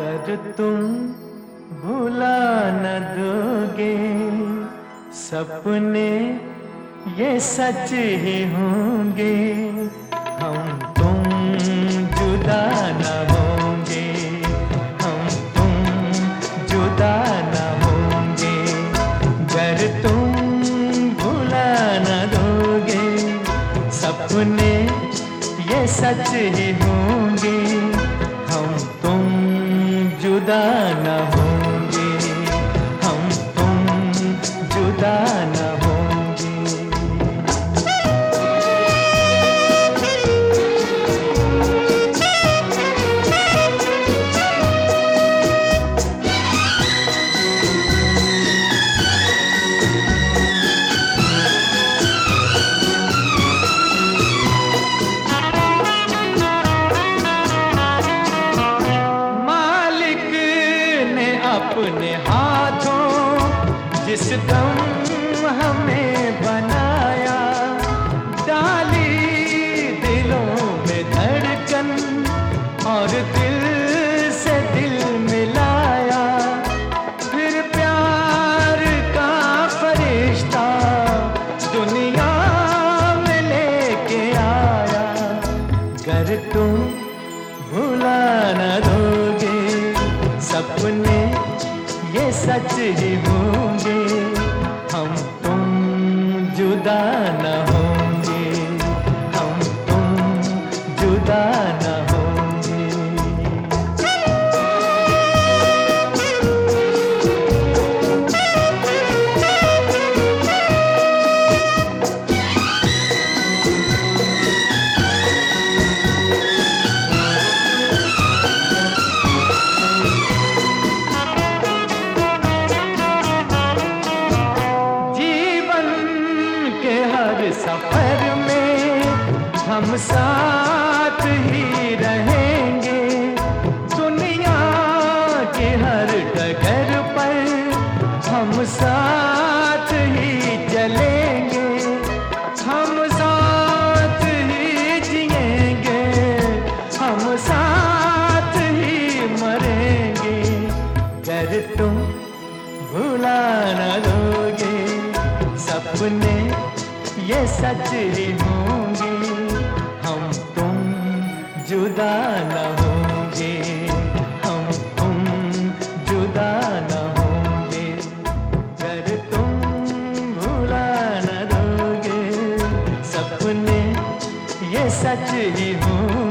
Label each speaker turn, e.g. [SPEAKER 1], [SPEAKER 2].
[SPEAKER 1] अगर तुम भुला न दोगे, सपने ये सच ही होंगे। हम तुम जुदा न होंगे, हम तुम जुदा न होंगे। अगर तुम भुला न दोगे, सपने ये सच ही होंगे। हम तुम जुदा न होंगे अपने हाथों जिस दम हमें बनाया सच ही होंगे हम तुम जुदा न होंगे हम साथ ही रहेंगे। दुनिया के हर डगर पर हम साथ ही चलेंगे। हम साथ ही जिएँगे। हम साथ ही मरेंगे। कर तुम भुला न दोगे। सपने ये सच ही होंगे। सच ही होंगे